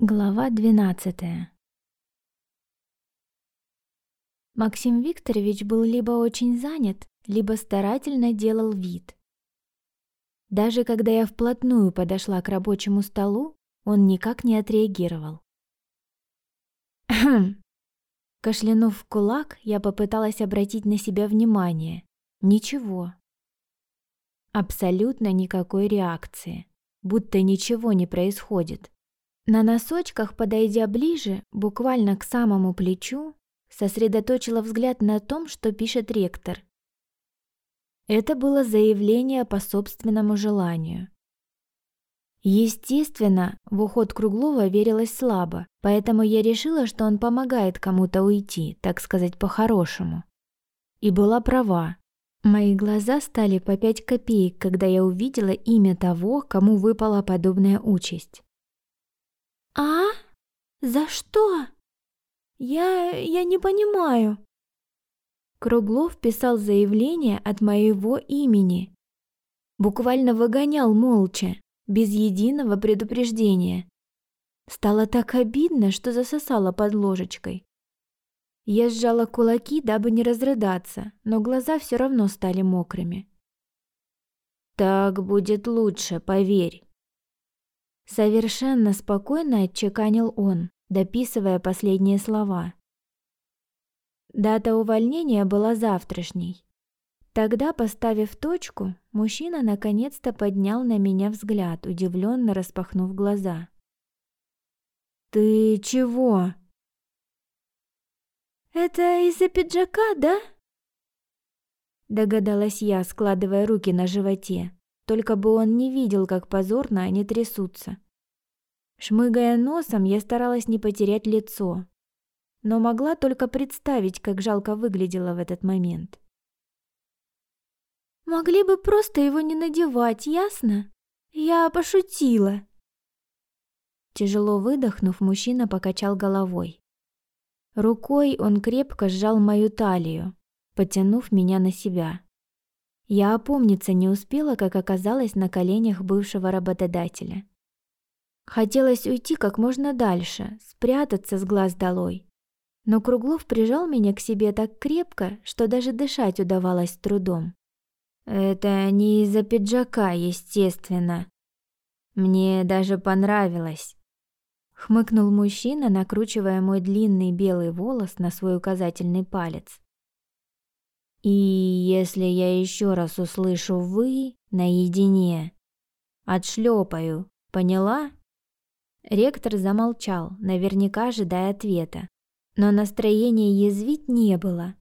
Глава 12 Максим Викторович был либо очень занят, либо старательно делал вид. Даже когда я вплотную подошла к рабочему столу, он никак не отреагировал. «Хм!» Кашлянув в кулак, я попыталась обратить на себя внимание. Ничего. Абсолютно никакой реакции. Будто ничего не происходит. На носочках, подойдя ближе, буквально к самому плечу, сосредоточила взгляд на том, что пишет ректор. Это было заявление по собственному желанию. Естественно, в уход Круглова верилось слабо, поэтому я решила, что он помогает кому-то уйти, так сказать, по-хорошему. И была права. Мои глаза стали по пять копеек, когда я увидела имя того, кому выпала подобная участь. «А? За что? Я... я не понимаю». Круглов писал заявление от моего имени. Буквально выгонял молча, без единого предупреждения. Стало так обидно, что засосала под ложечкой. Я сжала кулаки, дабы не разрыдаться, но глаза все равно стали мокрыми. «Так будет лучше, поверь», Совершенно спокойно отчеканил он, дописывая последние слова. Дата увольнения была завтрашней. Тогда, поставив точку, мужчина наконец-то поднял на меня взгляд, удивленно распахнув глаза. «Ты чего?» «Это из-за пиджака, да?» Догадалась я, складывая руки на животе. Только бы он не видел, как позорно они трясутся. Шмыгая носом, я старалась не потерять лицо, но могла только представить, как жалко выглядела в этот момент. «Могли бы просто его не надевать, ясно? Я пошутила!» Тяжело выдохнув, мужчина покачал головой. Рукой он крепко сжал мою талию, потянув меня на себя. Я опомниться не успела, как оказалась на коленях бывшего работодателя. Хотелось уйти как можно дальше, спрятаться с глаз долой. Но Круглов прижал меня к себе так крепко, что даже дышать удавалось трудом. Это не из-за пиджака, естественно. Мне даже понравилось. Хмыкнул мужчина, накручивая мой длинный белый волос на свой указательный палец. И если я еще раз услышу «вы» наедине, отшлепаю, поняла?» Ректор замолчал, наверняка ожидая ответа, но настроения язвить не было.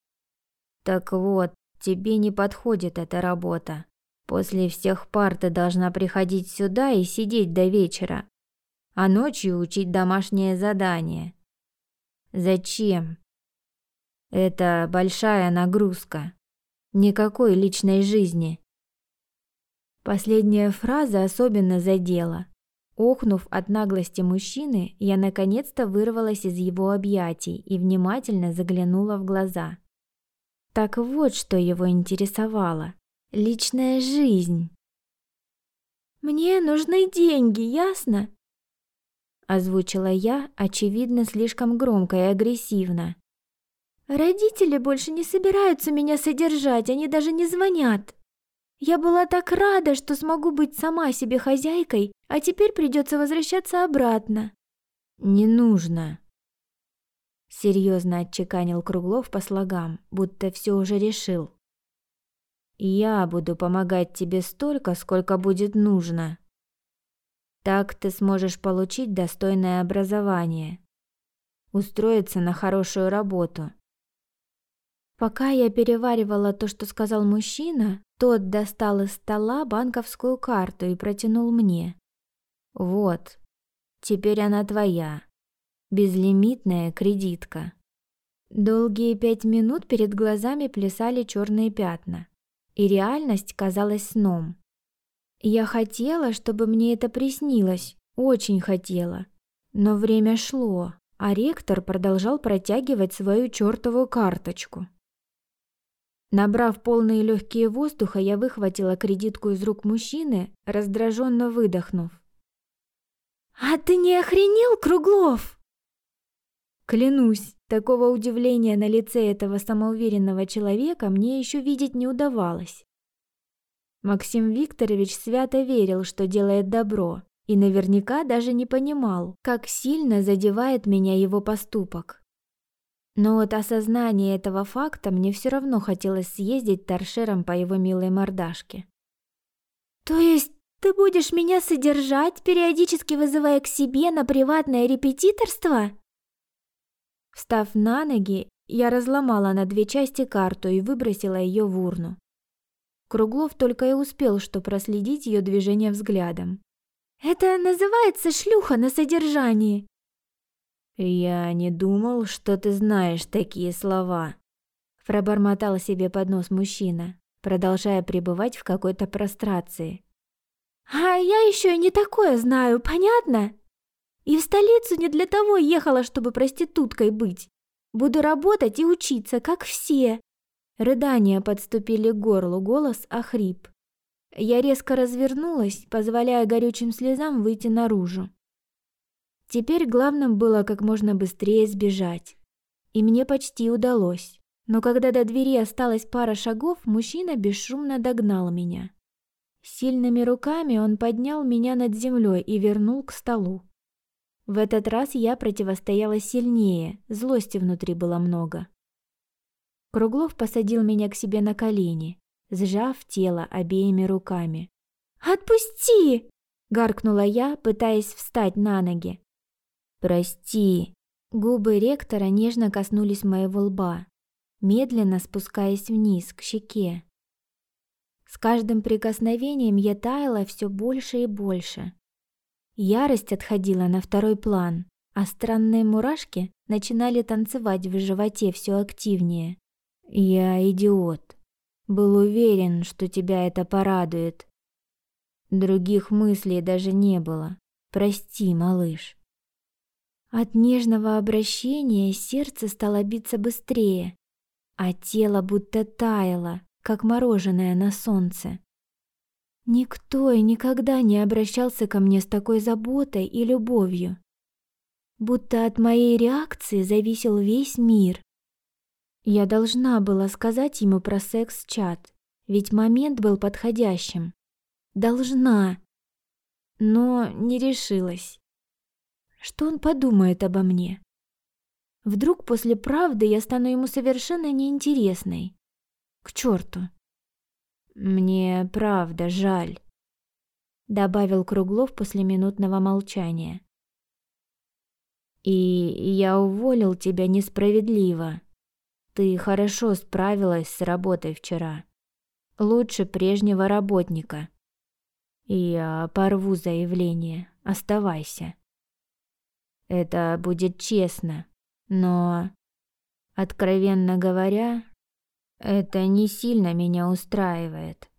«Так вот, тебе не подходит эта работа. После всех пар ты должна приходить сюда и сидеть до вечера, а ночью учить домашнее задание. Зачем? Это большая нагрузка. Никакой личной жизни. Последняя фраза особенно задела. Охнув от наглости мужчины, я наконец-то вырвалась из его объятий и внимательно заглянула в глаза. Так вот, что его интересовало. Личная жизнь. «Мне нужны деньги, ясно?» Озвучила я, очевидно, слишком громко и агрессивно. Родители больше не собираются меня содержать, они даже не звонят. Я была так рада, что смогу быть сама себе хозяйкой, а теперь придется возвращаться обратно. Не нужно. Серьезно отчеканил Круглов по слогам, будто все уже решил. Я буду помогать тебе столько, сколько будет нужно. Так ты сможешь получить достойное образование, устроиться на хорошую работу Пока я переваривала то, что сказал мужчина, тот достал из стола банковскую карту и протянул мне. Вот, теперь она твоя. Безлимитная кредитка. Долгие пять минут перед глазами плясали черные пятна, и реальность казалась сном. Я хотела, чтобы мне это приснилось, очень хотела. Но время шло, а ректор продолжал протягивать свою чертову карточку. Набрав полные легкие воздуха, я выхватила кредитку из рук мужчины, раздраженно выдохнув. «А ты не охренел, Круглов?» Клянусь, такого удивления на лице этого самоуверенного человека мне еще видеть не удавалось. Максим Викторович свято верил, что делает добро, и наверняка даже не понимал, как сильно задевает меня его поступок. Но от осознания этого факта мне все равно хотелось съездить торшером по его милой мордашке. «То есть ты будешь меня содержать, периодически вызывая к себе на приватное репетиторство?» Встав на ноги, я разломала на две части карту и выбросила ее в урну. Круглов только и успел, что проследить ее движение взглядом. «Это называется шлюха на содержании!» «Я не думал, что ты знаешь такие слова», – пробормотал себе под нос мужчина, продолжая пребывать в какой-то прострации. «А я еще и не такое знаю, понятно? И в столицу не для того ехала, чтобы проституткой быть. Буду работать и учиться, как все». Рыдания подступили к горлу, голос охрип. Я резко развернулась, позволяя горючим слезам выйти наружу. Теперь главным было как можно быстрее сбежать. И мне почти удалось. Но когда до двери осталась пара шагов, мужчина бесшумно догнал меня. Сильными руками он поднял меня над землей и вернул к столу. В этот раз я противостояла сильнее, злости внутри было много. Круглов посадил меня к себе на колени, сжав тело обеими руками. «Отпусти!» – гаркнула я, пытаясь встать на ноги. «Прости». Губы ректора нежно коснулись моего лба, медленно спускаясь вниз, к щеке. С каждым прикосновением я таяла все больше и больше. Ярость отходила на второй план, а странные мурашки начинали танцевать в животе все активнее. «Я идиот. Был уверен, что тебя это порадует. Других мыслей даже не было. Прости, малыш». От нежного обращения сердце стало биться быстрее, а тело будто таяло, как мороженое на солнце. Никто и никогда не обращался ко мне с такой заботой и любовью. Будто от моей реакции зависел весь мир. Я должна была сказать ему про секс-чат, ведь момент был подходящим. Должна. Но не решилась. Что он подумает обо мне? Вдруг после правды я стану ему совершенно неинтересной. К черту. Мне правда жаль, добавил Круглов после минутного молчания. И я уволил тебя несправедливо. Ты хорошо справилась с работой вчера. Лучше прежнего работника. Я порву заявление. Оставайся. Это будет честно, но, откровенно говоря, это не сильно меня устраивает.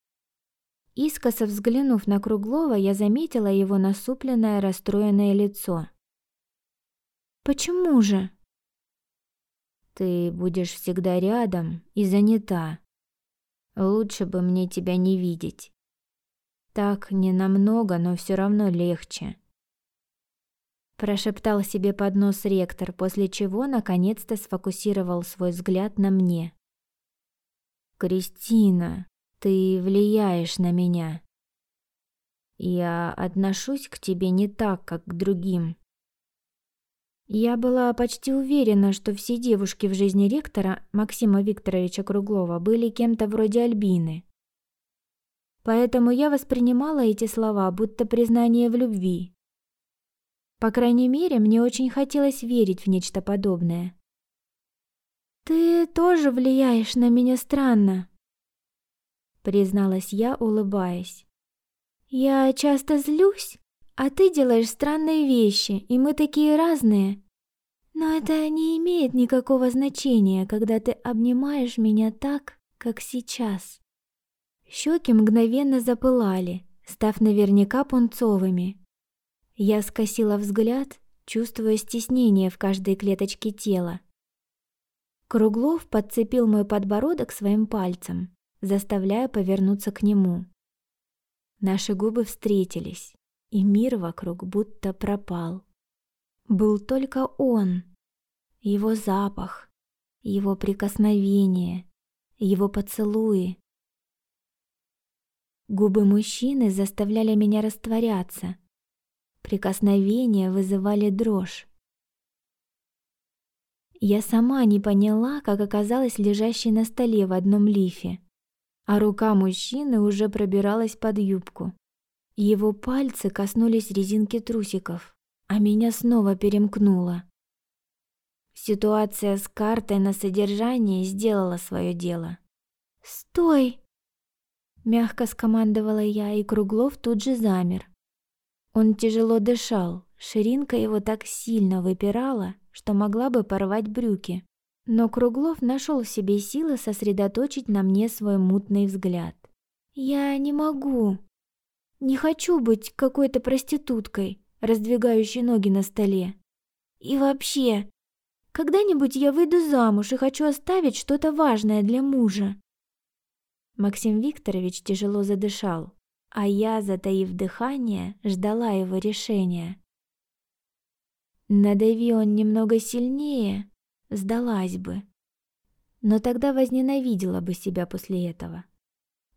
Искоса взглянув на Круглова, я заметила его насупленное, расстроенное лицо. «Почему же?» «Ты будешь всегда рядом и занята. Лучше бы мне тебя не видеть. Так не намного, но все равно легче прошептал себе под нос ректор, после чего наконец-то сфокусировал свой взгляд на мне. Кристина, ты влияешь на меня. Я отношусь к тебе не так, как к другим. Я была почти уверена, что все девушки в жизни ректора Максима Викторовича Круглова были кем-то вроде Альбины. Поэтому я воспринимала эти слова будто признание в любви, по крайней мере, мне очень хотелось верить в нечто подобное. «Ты тоже влияешь на меня странно», — призналась я, улыбаясь. «Я часто злюсь, а ты делаешь странные вещи, и мы такие разные. Но это не имеет никакого значения, когда ты обнимаешь меня так, как сейчас». Щеки мгновенно запылали, став наверняка пунцовыми, я скосила взгляд, чувствуя стеснение в каждой клеточке тела. Круглов подцепил мой подбородок своим пальцем, заставляя повернуться к нему. Наши губы встретились. и мир вокруг будто пропал. Был только он, его запах, его прикосновение, его поцелуи. Губы мужчины заставляли меня растворяться. Прикосновения вызывали дрожь. Я сама не поняла, как оказалась лежащей на столе в одном лифе, а рука мужчины уже пробиралась под юбку. Его пальцы коснулись резинки трусиков, а меня снова перемкнуло. Ситуация с картой на содержание сделала свое дело. «Стой!» Мягко скомандовала я, и Круглов тут же замер. Он тяжело дышал, ширинка его так сильно выпирала, что могла бы порвать брюки. Но Круглов нашел в себе силы сосредоточить на мне свой мутный взгляд. «Я не могу. Не хочу быть какой-то проституткой, раздвигающей ноги на столе. И вообще, когда-нибудь я выйду замуж и хочу оставить что-то важное для мужа». Максим Викторович тяжело задышал, а я, затаив дыхание, ждала его решения. Надави он немного сильнее, сдалась бы. Но тогда возненавидела бы себя после этого.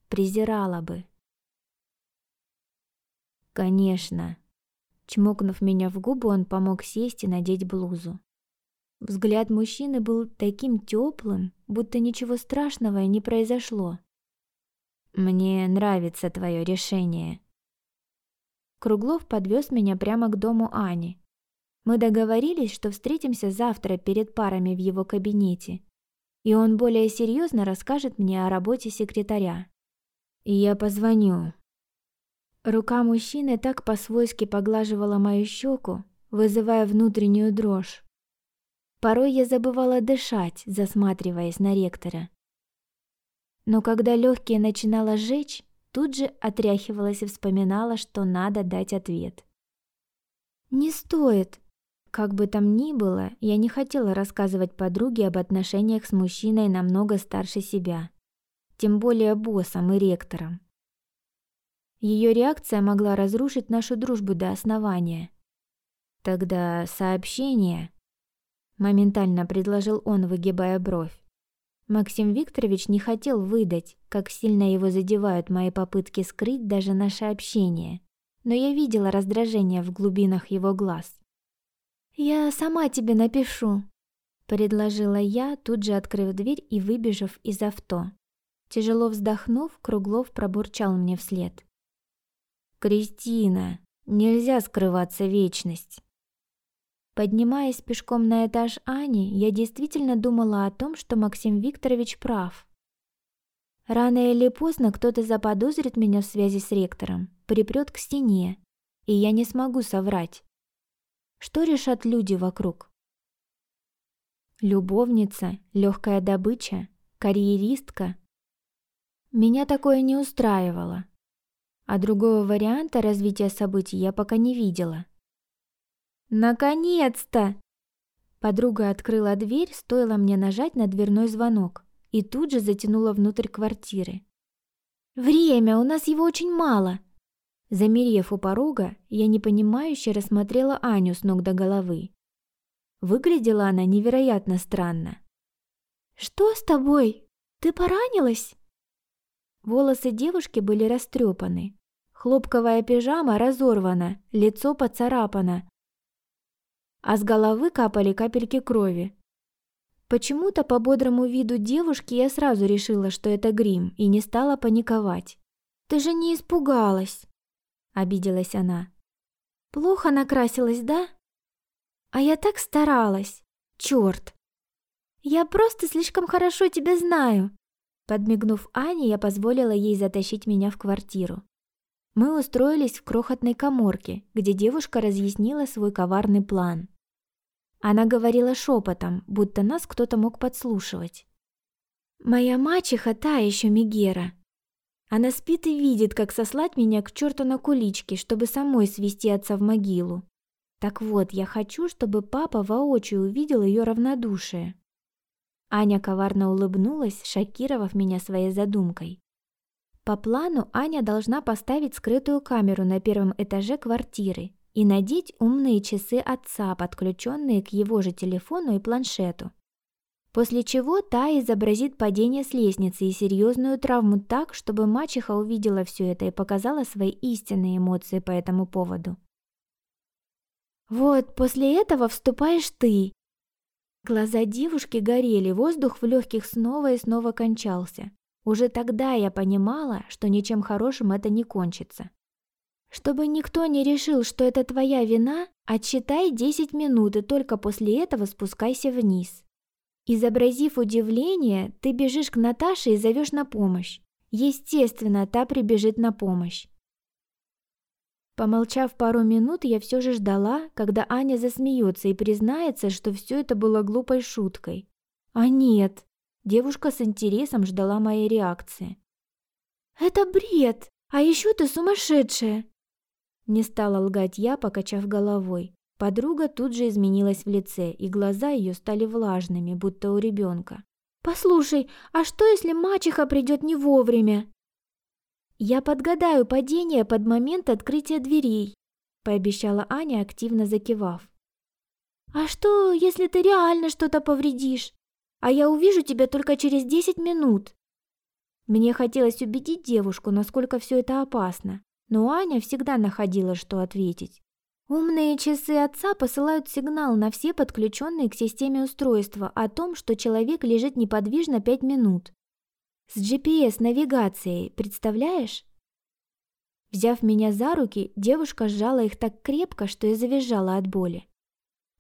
Презирала бы. Конечно. Чмокнув меня в губы, он помог сесть и надеть блузу. Взгляд мужчины был таким теплым, будто ничего страшного не произошло. «Мне нравится твое решение». Круглов подвез меня прямо к дому Ани, мы договорились, что встретимся завтра перед парами в его кабинете, и он более серьезно расскажет мне о работе секретаря. И я позвоню. Рука мужчины так по-свойски поглаживала мою щеку, вызывая внутреннюю дрожь. Порой я забывала дышать, засматриваясь на ректора. Но когда легкие начинало жечь, тут же отряхивалась и вспоминала, что надо дать ответ. «Не стоит», как бы там ни было, я не хотела рассказывать подруге об отношениях с мужчиной намного старше себя, тем более боссом и ректором. Ее реакция могла разрушить нашу дружбу до основания. Тогда сообщение, моментально предложил он, выгибая бровь. Максим Викторович не хотел выдать, как сильно его задевают мои попытки скрыть даже наше общение, но я видела раздражение в глубинах его глаз. «Я сама тебе напишу», — предложила я, тут же открыв дверь и выбежав из авто. Тяжело вздохнув, Круглов пробурчал мне вслед. «Кристина, нельзя скрываться вечность». Поднимаясь пешком на этаж Ани, я действительно думала о том, что Максим Викторович прав. Рано или поздно кто-то заподозрит меня в связи с ректором, припрет к стене, и я не смогу соврать. Что решат люди вокруг? Любовница, легкая добыча, карьеристка? Меня такое не устраивало. А другого варианта развития событий я пока не видела. «Наконец-то!» Подруга открыла дверь, стоило мне нажать на дверной звонок, и тут же затянула внутрь квартиры. «Время, у нас его очень мало!» Замерев у порога, я непонимающе рассмотрела Аню с ног до головы. Выглядела она невероятно странно. «Что с тобой? Ты поранилась?» Волосы девушки были растрепаны. Хлопковая пижама разорвана, лицо поцарапано. А с головы капали капельки крови. Почему-то по бодрому виду девушки я сразу решила, что это грим, и не стала паниковать. «Ты же не испугалась?» — обиделась она. «Плохо накрасилась, да? А я так старалась. Черт! Я просто слишком хорошо тебя знаю!» Подмигнув Ане, я позволила ей затащить меня в квартиру. Мы устроились в крохотной коморке, где девушка разъяснила свой коварный план. Она говорила шепотом, будто нас кто-то мог подслушивать. «Моя мачеха та еще Мегера. Она спит и видит, как сослать меня к черту на кулички, чтобы самой свести отца в могилу. Так вот, я хочу, чтобы папа воочию увидел ее равнодушие. Аня коварно улыбнулась, шокировав меня своей задумкой. По плану Аня должна поставить скрытую камеру на первом этаже квартиры и надеть умные часы отца, подключенные к его же телефону и планшету. После чего та изобразит падение с лестницы и серьезную травму так, чтобы мачеха увидела все это и показала свои истинные эмоции по этому поводу. «Вот, после этого вступаешь ты!» Глаза девушки горели, воздух в легких снова и снова кончался. Уже тогда я понимала, что ничем хорошим это не кончится. Чтобы никто не решил, что это твоя вина, отсчитай 10 минут и только после этого спускайся вниз. Изобразив удивление, ты бежишь к Наташе и зовешь на помощь. Естественно, та прибежит на помощь. Помолчав пару минут, я все же ждала, когда Аня засмеется и признается, что все это было глупой шуткой. А нет, девушка с интересом ждала моей реакции. «Это бред! А еще ты сумасшедшая!» Не стала лгать я, покачав головой. Подруга тут же изменилась в лице, и глаза ее стали влажными, будто у ребенка. «Послушай, а что, если мачеха придет не вовремя?» «Я подгадаю падение под момент открытия дверей», – пообещала Аня, активно закивав. «А что, если ты реально что-то повредишь? А я увижу тебя только через 10 минут». Мне хотелось убедить девушку, насколько все это опасно, но Аня всегда находила, что ответить. Умные часы отца посылают сигнал на все подключенные к системе устройства о том, что человек лежит неподвижно 5 минут. С GPS-навигацией, представляешь? Взяв меня за руки, девушка сжала их так крепко, что я завизжала от боли.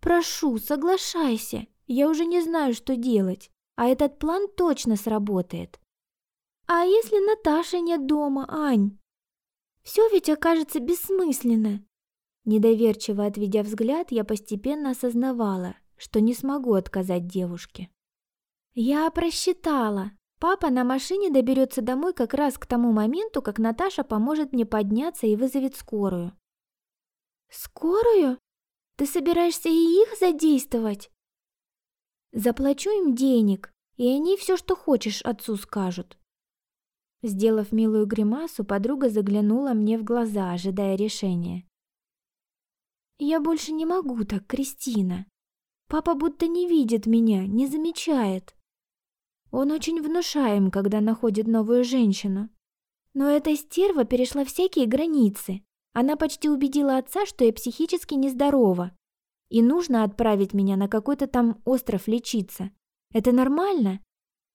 «Прошу, соглашайся, я уже не знаю, что делать, а этот план точно сработает». «А если Наташи нет дома, Ань?» Все ведь окажется бессмысленно. Недоверчиво отведя взгляд, я постепенно осознавала, что не смогу отказать девушке. Я просчитала. Папа на машине доберется домой как раз к тому моменту, как Наташа поможет мне подняться и вызовет скорую. Скорую? Ты собираешься и их задействовать? Заплачу им денег, и они все, что хочешь, отцу скажут. Сделав милую гримасу, подруга заглянула мне в глаза, ожидая решения. «Я больше не могу так, Кристина. Папа будто не видит меня, не замечает. Он очень внушаем, когда находит новую женщину. Но эта стерва перешла всякие границы. Она почти убедила отца, что я психически нездорова. И нужно отправить меня на какой-то там остров лечиться. Это нормально?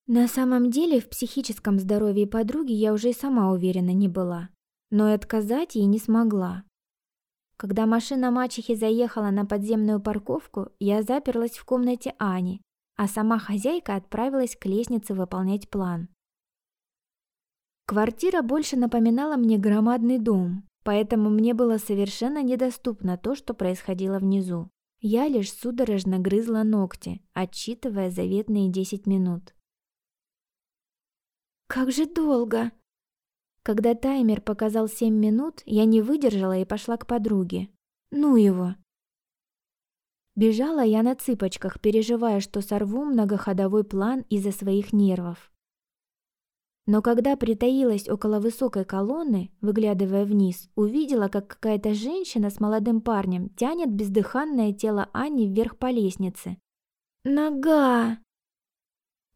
На самом деле, в психическом здоровье подруги я уже и сама уверена не была, но и отказать ей не смогла. Когда машина мачехи заехала на подземную парковку, я заперлась в комнате Ани, а сама хозяйка отправилась к лестнице выполнять план. Квартира больше напоминала мне громадный дом, поэтому мне было совершенно недоступно то, что происходило внизу. Я лишь судорожно грызла ногти, отсчитывая заветные 10 минут. Как же долго!» Когда таймер показал семь минут, я не выдержала и пошла к подруге. «Ну его!» Бежала я на цыпочках, переживая, что сорву многоходовой план из-за своих нервов. Но когда притаилась около высокой колонны, выглядывая вниз, увидела, как какая-то женщина с молодым парнем тянет бездыханное тело Ани вверх по лестнице. «Нога!»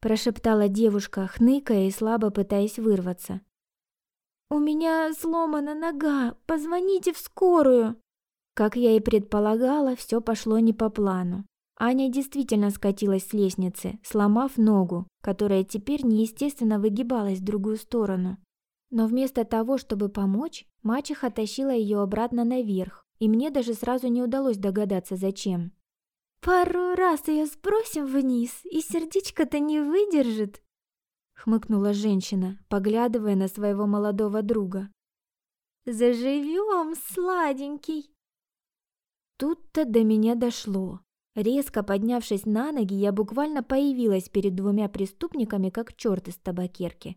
прошептала девушка, хныкая и слабо пытаясь вырваться. «У меня сломана нога, позвоните в скорую!» Как я и предполагала, все пошло не по плану. Аня действительно скатилась с лестницы, сломав ногу, которая теперь неестественно выгибалась в другую сторону. Но вместо того, чтобы помочь, мачеха тащила ее обратно наверх, и мне даже сразу не удалось догадаться, зачем. Пару раз ее сбросим вниз, и сердечко-то не выдержит, хмыкнула женщина, поглядывая на своего молодого друга. Заживем, сладенький. Тут-то до меня дошло. Резко поднявшись на ноги, я буквально появилась перед двумя преступниками, как черт из табакерки.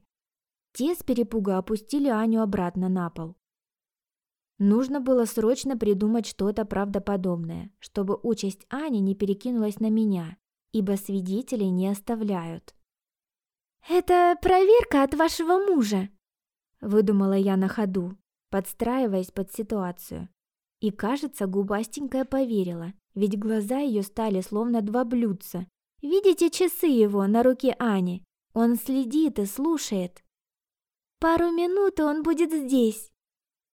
Те с перепуга опустили Аню обратно на пол. Нужно было срочно придумать что-то правдоподобное, чтобы участь Ани не перекинулась на меня, ибо свидетелей не оставляют. «Это проверка от вашего мужа!» выдумала я на ходу, подстраиваясь под ситуацию. И, кажется, губастенькая поверила, ведь глаза ее стали словно два блюдца. Видите часы его на руке Ани? Он следит и слушает. Пару минут, он будет здесь.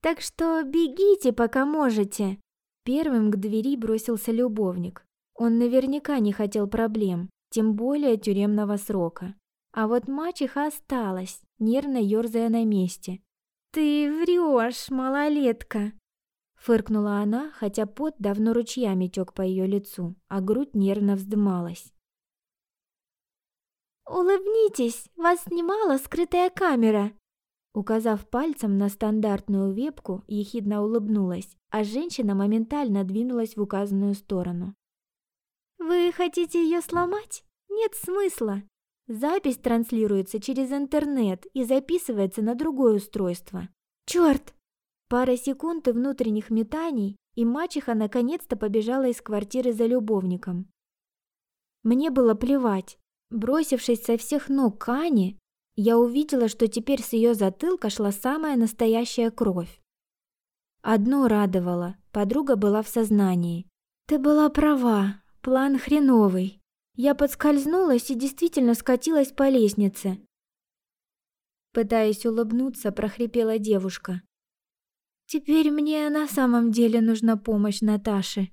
Так что бегите, пока можете. Первым к двери бросился любовник. Он наверняка не хотел проблем, тем более тюремного срока. А вот мачеха осталась, нервно ерзая на месте. «Ты врешь, малолетка!» Фыркнула она, хотя пот давно ручьями тек по ее лицу, а грудь нервно вздымалась. «Улыбнитесь, вас снимала скрытая камера!» Указав пальцем на стандартную вебку, ехидно улыбнулась, а женщина моментально двинулась в указанную сторону. «Вы хотите ее сломать? Нет смысла. Запись транслируется через интернет и записывается на другое устройство. Черт! Пара секунд и внутренних метаний, и мачеха наконец-то побежала из квартиры за любовником. Мне было плевать. Бросившись со всех ног к Ане, я увидела, что теперь с ее затылка шла самая настоящая кровь. Одно радовало, подруга была в сознании. «Ты была права, план хреновый. Я подскользнулась и действительно скатилась по лестнице». Пытаясь улыбнуться, прохрипела девушка. «Теперь мне на самом деле нужна помощь Наташи».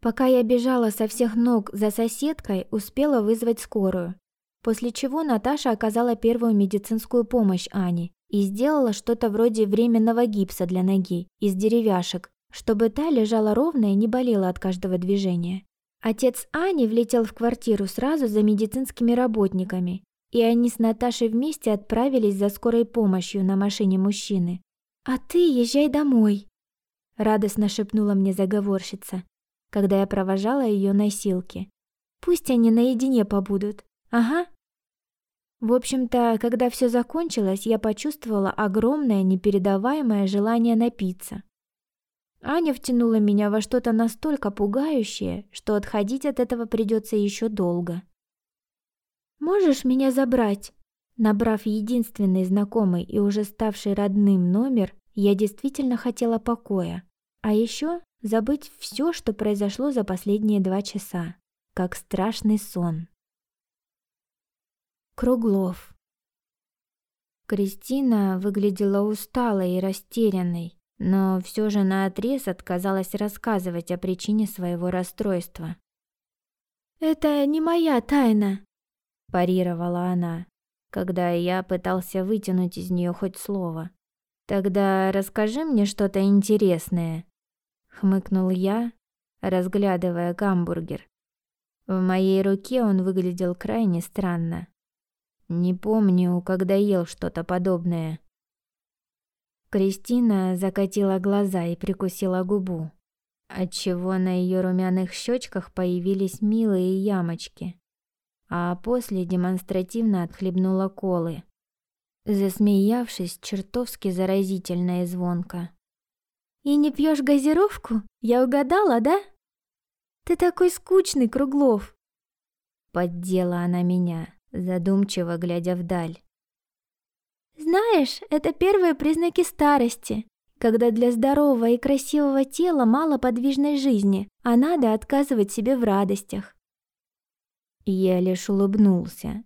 Пока я бежала со всех ног за соседкой, успела вызвать скорую. После чего Наташа оказала первую медицинскую помощь Ане и сделала что-то вроде временного гипса для ноги из деревяшек, чтобы та лежала ровно и не болела от каждого движения. Отец Ани влетел в квартиру сразу за медицинскими работниками, и они с Наташей вместе отправились за скорой помощью на машине мужчины. «А ты езжай домой», – радостно шепнула мне заговорщица, когда я провожала ее носилки. «Пусть они наедине побудут. Ага, в общем-то, когда все закончилось, я почувствовала огромное непередаваемое желание напиться. Аня втянула меня во что-то настолько пугающее, что отходить от этого придется еще долго. «Можешь меня забрать?» Набрав единственный знакомый и уже ставший родным номер, я действительно хотела покоя. А еще забыть все, что произошло за последние два часа, как страшный сон. Круглов. Кристина выглядела усталой и растерянной, но все же наотрез отказалась рассказывать о причине своего расстройства. «Это не моя тайна», – парировала она, когда я пытался вытянуть из нее хоть слово. «Тогда расскажи мне что-то интересное», – хмыкнул я, разглядывая гамбургер. В моей руке он выглядел крайне странно. Не помню, когда ел что-то подобное. Кристина закатила глаза и прикусила губу, отчего на ее румяных щечках появились милые ямочки, а после демонстративно отхлебнула колы, засмеявшись чертовски заразительно и звонко. «И не пьешь газировку? Я угадала, да? Ты такой скучный, Круглов!» Поддела она меня, задумчиво глядя вдаль. Знаешь, это первые признаки старости, когда для здорового и красивого тела мало подвижной жизни, а надо отказывать себе в радостях. Я лишь улыбнулся,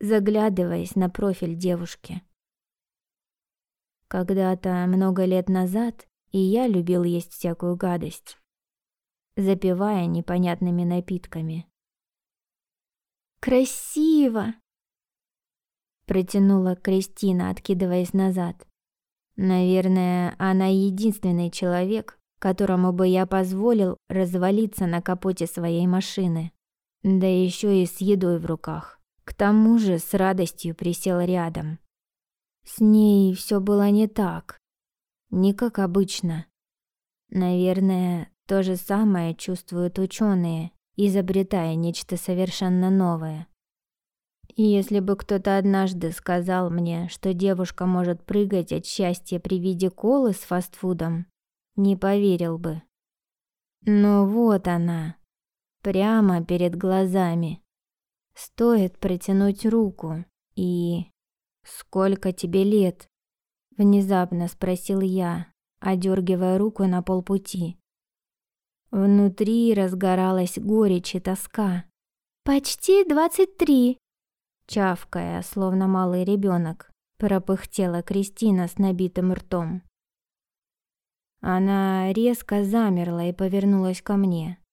заглядываясь на профиль девушки. Когда-то, много лет назад, и я любил есть всякую гадость, запивая непонятными напитками. Красиво!» Протянула Кристина, откидываясь назад. Наверное, она единственный человек, которому бы я позволил развалиться на капоте своей машины. Да еще и с едой в руках. К тому же с радостью присел рядом. С ней все было не так. Не как обычно. Наверное, то же самое чувствуют ученые, изобретая нечто совершенно новое. И если бы кто-то однажды сказал мне, что девушка может прыгать от счастья при виде колы с фастфудом, не поверил бы. Но вот она, прямо перед глазами. Стоит протянуть руку и... Сколько тебе лет? Внезапно спросил я, одергивая руку на полпути. Внутри разгоралась горечь и тоска. «Почти двадцать три!» Чавкая, словно малый ребенок, пропыхтела Кристина с набитым ртом. Она резко замерла и повернулась ко мне.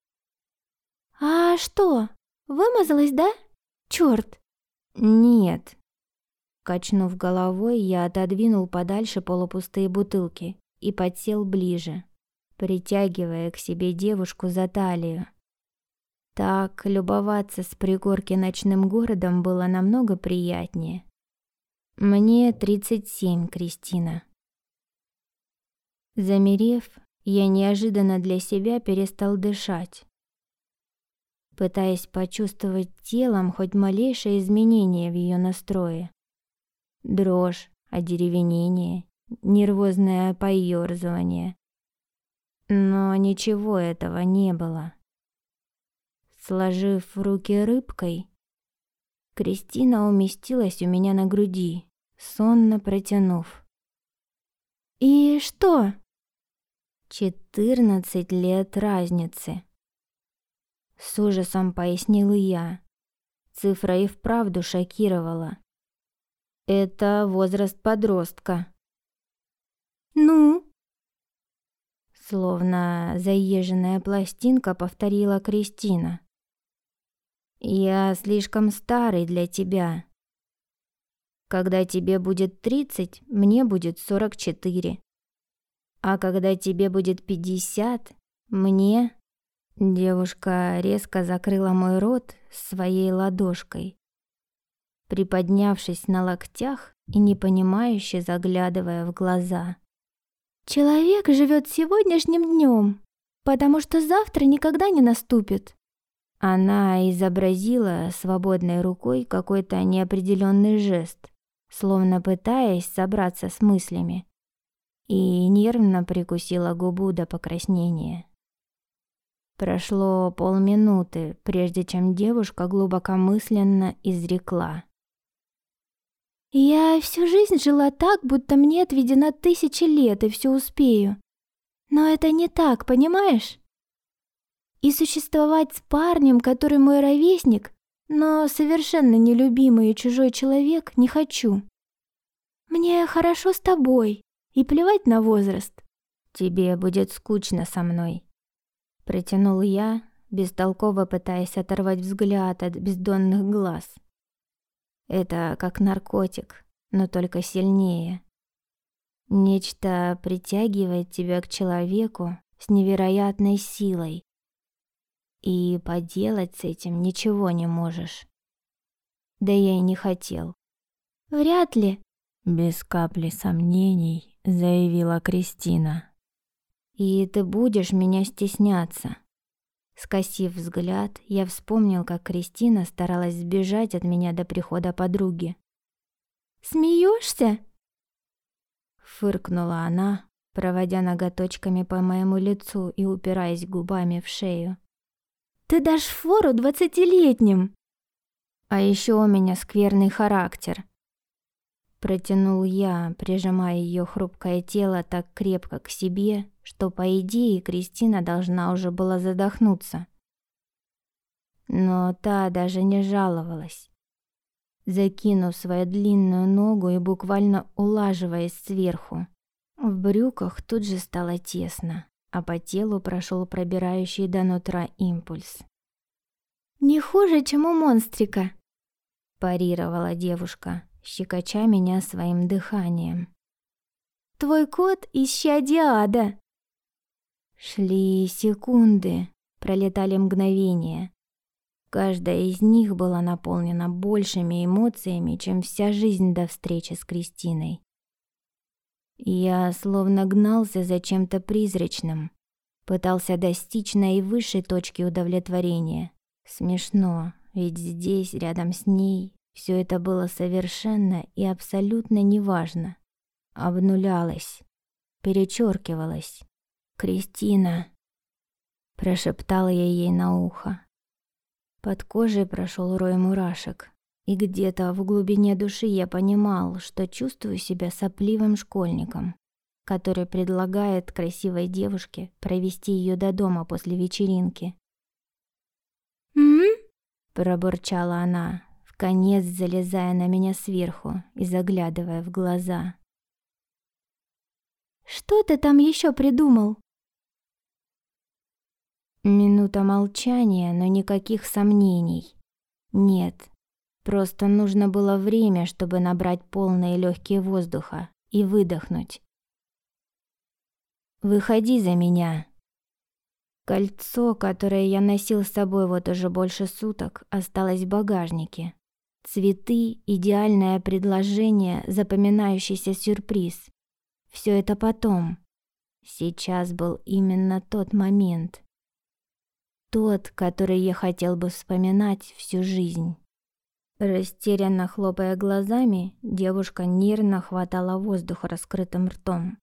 «А что, вымазалась, да? Чёрт!» «Нет». Качнув головой, я отодвинул подальше полупустые бутылки и подсел ближе, притягивая к себе девушку за талию. Так любоваться с пригорки ночным городом было намного приятнее. Мне 37, Кристина. Замерев, я неожиданно для себя перестал дышать, пытаясь почувствовать телом хоть малейшее изменение в ее настрое. Дрожь, одеревенение, нервозное поёрзывание. Но ничего этого не было. Сложив руки рыбкой, Кристина уместилась у меня на груди, сонно протянув. «И что?» «Четырнадцать лет разницы», — с ужасом пояснил я. Цифра и вправду шокировала. «Это возраст подростка». «Ну?» Словно заезженная пластинка повторила Кристина. Я слишком старый для тебя. Когда тебе будет 30, мне будет 44. А когда тебе будет 50, мне... Девушка резко закрыла мой рот своей ладошкой, приподнявшись на локтях и непонимающе заглядывая в глаза. «Человек живет сегодняшним днем, потому что завтра никогда не наступит. Она изобразила свободной рукой какой-то неопределенный жест, словно пытаясь собраться с мыслями, и нервно прикусила губу до покраснения. Прошло полминуты, прежде чем девушка глубокомысленно изрекла. «Я всю жизнь жила так, будто мне отведено тысячи лет и все успею. Но это не так, понимаешь? И существовать с парнем, который мой ровесник, но совершенно нелюбимый и чужой человек, не хочу. Мне хорошо с тобой, и плевать на возраст. Тебе будет скучно со мной. Протянул я, бестолково пытаясь оторвать взгляд от бездонных глаз. Это как наркотик, но только сильнее. Нечто притягивает тебя к человеку с невероятной силой, и поделать с этим ничего не можешь. Да я и не хотел. Вряд ли. Без капли сомнений заявила Кристина. И ты будешь меня стесняться. Скосив взгляд, я вспомнил, как Кристина старалась сбежать от меня до прихода подруги. Смеешься? Фыркнула она, проводя ноготочками по моему лицу и упираясь губами в шею. Ты дашь фору двадцатилетним. А еще у меня скверный характер. Протянул я, прижимая ее хрупкое тело так крепко к себе, что, по идее, Кристина должна уже была задохнуться. Но та даже не жаловалась. Закинув свою длинную ногу и буквально улаживаясь сверху, в брюках тут же стало тесно а по телу прошел пробирающий до нутра импульс. «Не хуже, чем у монстрика», – парировала девушка, щекоча меня своим дыханием. «Твой кот исчадие ада». Шли секунды, пролетали мгновения. Каждая из них была наполнена большими эмоциями, чем вся жизнь до встречи с Кристиной. Я словно гнался за чем-то призрачным, пытался достичь наивысшей точки удовлетворения. Смешно, ведь здесь, рядом с ней, все это было совершенно и абсолютно неважно. Обнулялось, перечеркивалось. «Кристина!» Прошептала я ей на ухо. Под кожей прошел рой мурашек, И где-то в глубине души я понимал, что чувствую себя сопливым школьником, который предлагает красивой девушке провести ее до дома после вечеринки. «М?», пробурчала она, в конец залезая на меня сверху и заглядывая в глаза. «Что ты там еще придумал?» Минута молчания, но никаких сомнений. Нет, Просто нужно было время, чтобы набрать полные легкие воздуха и выдохнуть. «Выходи за меня!» Кольцо, которое я носил с собой вот уже больше суток, осталось в багажнике. Цветы, идеальное предложение, запоминающийся сюрприз. Все это потом. Сейчас был именно тот момент. Тот, который я хотел бы вспоминать всю жизнь. Растерянно хлопая глазами, девушка нервно хватала воздух раскрытым ртом.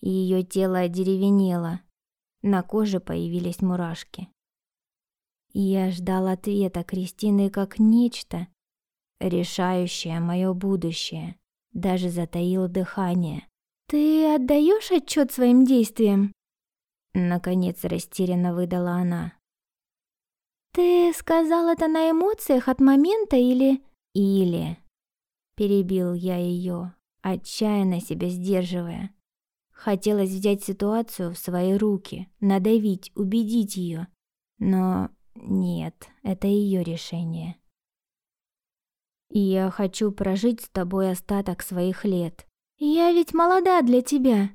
Ее тело одеревенело, на коже появились мурашки. Я ждал ответа Кристины как нечто, решающее мое будущее, даже затаил дыхание. «Ты отдаешь отчет своим действиям?» Наконец растерянно выдала она. «Ты сказал это на эмоциях от момента или...» «Или...» Перебил я ее, отчаянно себя сдерживая. Хотелось взять ситуацию в свои руки, надавить, убедить ее. Но нет, это ее решение. я хочу прожить с тобой остаток своих лет. Я ведь молода для тебя.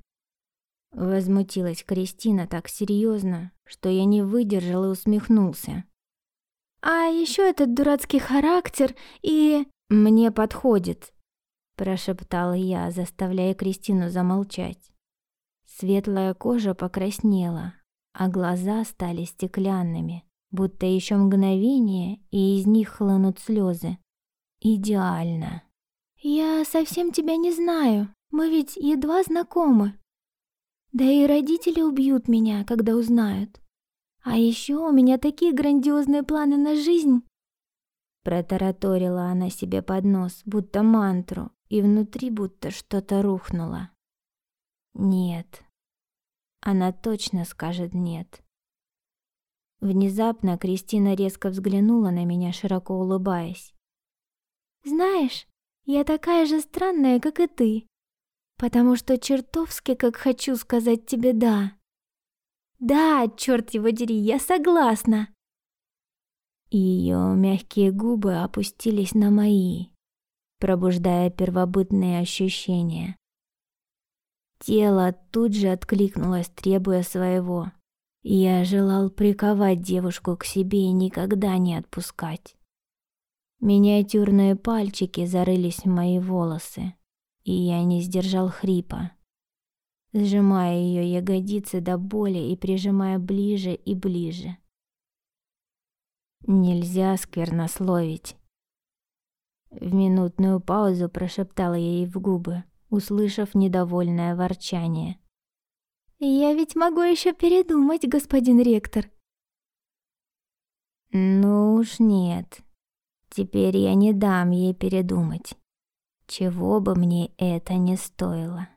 Возмутилась Кристина так серьезно, что я не выдержал и усмехнулся. А еще этот дурацкий характер и... Мне подходит, прошептала я, заставляя Кристину замолчать. Светлая кожа покраснела, а глаза стали стеклянными, будто еще мгновение, и из них хлынут слезы. Идеально. Я совсем тебя не знаю. Мы ведь едва знакомы. Да и родители убьют меня, когда узнают. А еще у меня такие грандиозные планы на жизнь. Протараторила она себе под нос, будто мантру, и внутри будто что-то рухнуло. Нет. Она точно скажет нет. Внезапно Кристина резко взглянула на меня, широко улыбаясь. «Знаешь, я такая же странная, как и ты, потому что чертовски как хочу сказать тебе «да». Да, черт его дери, я согласна. Ее мягкие губы опустились на мои, пробуждая первобытные ощущения. Тело тут же откликнулось, требуя своего. Я желал приковать девушку к себе и никогда не отпускать. Миниатюрные пальчики зарылись в мои волосы, и я не сдержал хрипа сжимая ее ягодицы до боли и прижимая ближе и ближе. Нельзя сквернословить. В минутную паузу прошептала я ей в губы, услышав недовольное ворчание. «Я ведь могу еще передумать, господин ректор». «Ну уж нет. Теперь я не дам ей передумать. Чего бы мне это ни стоило».